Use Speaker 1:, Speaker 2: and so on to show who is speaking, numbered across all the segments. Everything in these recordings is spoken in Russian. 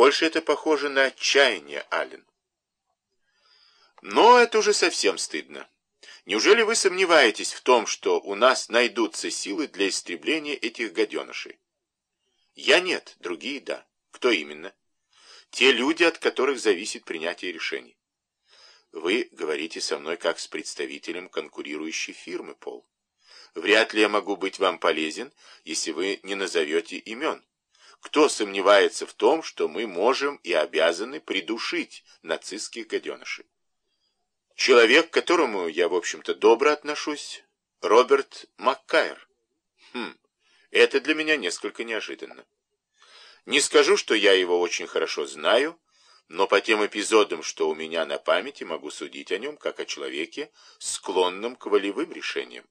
Speaker 1: Больше это похоже на отчаяние, Аллен. Но это уже совсем стыдно. Неужели вы сомневаетесь в том, что у нас найдутся силы для истребления этих гаденышей? Я нет, другие да. Кто именно? Те люди, от которых зависит принятие решений. Вы говорите со мной как с представителем конкурирующей фирмы, Пол. Вряд ли я могу быть вам полезен, если вы не назовете имен. Кто сомневается в том, что мы можем и обязаны придушить нацистских гаденышей? Человек, к которому я, в общем-то, добро отношусь, Роберт Маккайр. Хм, это для меня несколько неожиданно. Не скажу, что я его очень хорошо знаю, но по тем эпизодам, что у меня на памяти, могу судить о нем как о человеке, склонном к волевым решениям.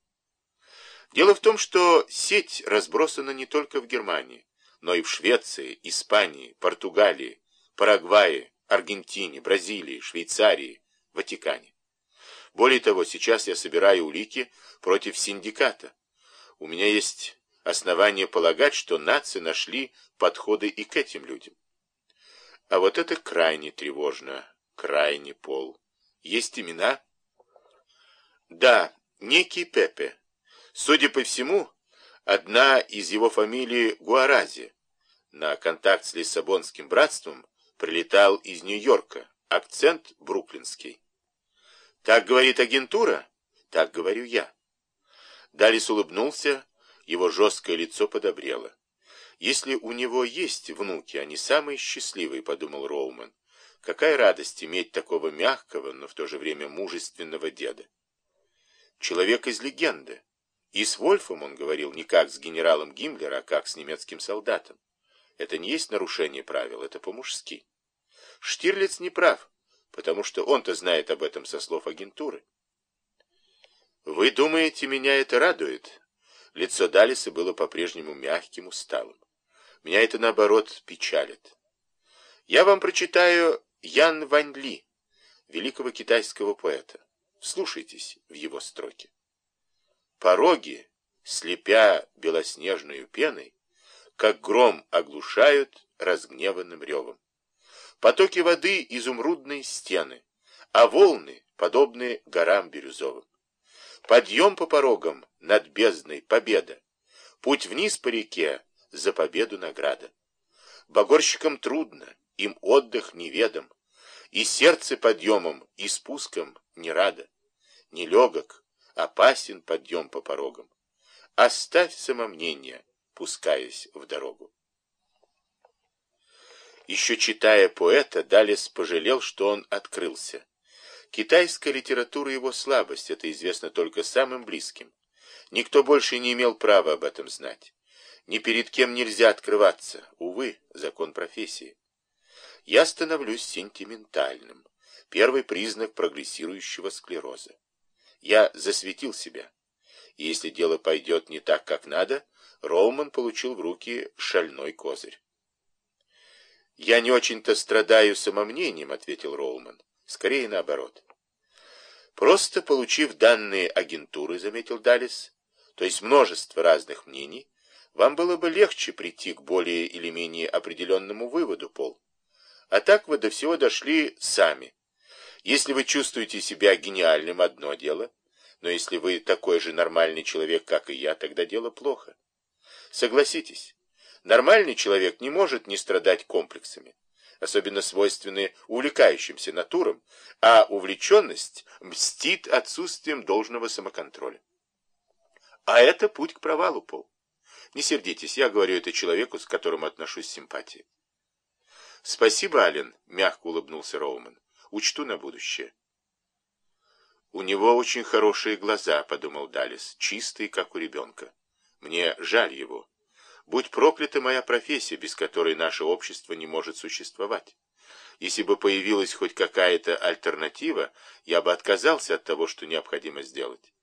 Speaker 1: Дело в том, что сеть разбросана не только в Германии, но и в Швеции, Испании, Португалии, Парагвае, Аргентине, Бразилии, Швейцарии, Ватикане. Более того, сейчас я собираю улики против синдиката. У меня есть основания полагать, что нации нашли подходы и к этим людям. А вот это крайне тревожно, крайне пол. Есть имена? Да, некий Пепе. Судя по всему, одна из его фамилий Гуарази. На контакт с Лиссабонским братством прилетал из Нью-Йорка, акцент бруклинский. Так говорит агентура, так говорю я. Далис улыбнулся, его жесткое лицо подобрело. Если у него есть внуки, они самые счастливые, подумал Роуман. Какая радость иметь такого мягкого, но в то же время мужественного деда. Человек из легенды. И с Вольфом он говорил не как с генералом Гиммлера, а как с немецким солдатом. Это не есть нарушение правил, это по-мужски. Штирлиц не прав потому что он-то знает об этом со слов агентуры. «Вы думаете, меня это радует?» Лицо Далиса было по-прежнему мягким, усталым. «Меня это, наоборот, печалит. Я вам прочитаю Ян Вань Ли, великого китайского поэта. Слушайтесь в его строки. Пороги, слепя белоснежную пеной, как гром оглушают разгневанным ревом. Потоки воды — изумрудные стены, а волны — подобные горам бирюзовым. Подъем по порогам над бездной — победа. Путь вниз по реке — за победу награда. Богорщикам трудно, им отдых неведом, И сердце подъемом, и спуском не радо. Нелегок, опасен подъем по порогам. Оставь самомнение, пускаясь в дорогу. Еще читая поэта, Далес пожалел, что он открылся. Китайская литература его слабость, это известно только самым близким. Никто больше не имел права об этом знать. Ни перед кем нельзя открываться, увы, закон профессии. Я становлюсь сентиментальным. Первый признак прогрессирующего склероза. Я засветил себя. И если дело пойдет не так, как надо, Роуман получил в руки шальной козырь. «Я не очень-то страдаю самомнением», — ответил Роуман. «Скорее наоборот». «Просто получив данные агентуры», — заметил Далис, «то есть множество разных мнений, вам было бы легче прийти к более или менее определенному выводу, Пол. А так вы до всего дошли сами. Если вы чувствуете себя гениальным, одно дело, но если вы такой же нормальный человек, как и я, тогда дело плохо. Согласитесь». Нормальный человек не может не страдать комплексами, особенно свойственные увлекающимся натурам, а увлеченность мстит отсутствием должного самоконтроля. А это путь к провалу, Пол. Не сердитесь, я говорю это человеку, с которым отношусь с симпатией. Спасибо, Ален, мягко улыбнулся Роуман. Учту на будущее. У него очень хорошие глаза, подумал Далис, чистые, как у ребенка. Мне жаль его. Будь проклята моя профессия, без которой наше общество не может существовать. Если бы появилась хоть какая-то альтернатива, я бы отказался от того, что необходимо сделать.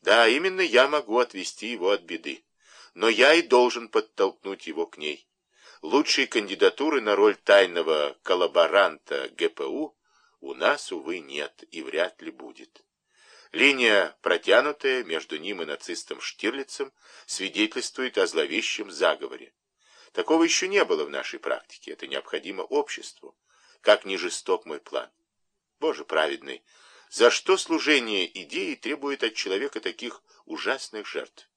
Speaker 1: Да, именно я могу отвести его от беды. Но я и должен подтолкнуть его к ней. Лучшей кандидатуры на роль тайного коллаборанта ГПУ у нас, увы, нет и вряд ли будет. Линия, протянутая между ним и нацистом Штирлицем, свидетельствует о зловещем заговоре. Такого еще не было в нашей практике. Это необходимо обществу. Как не жесток мой план. Боже праведный, за что служение идеи требует от человека таких ужасных жертв?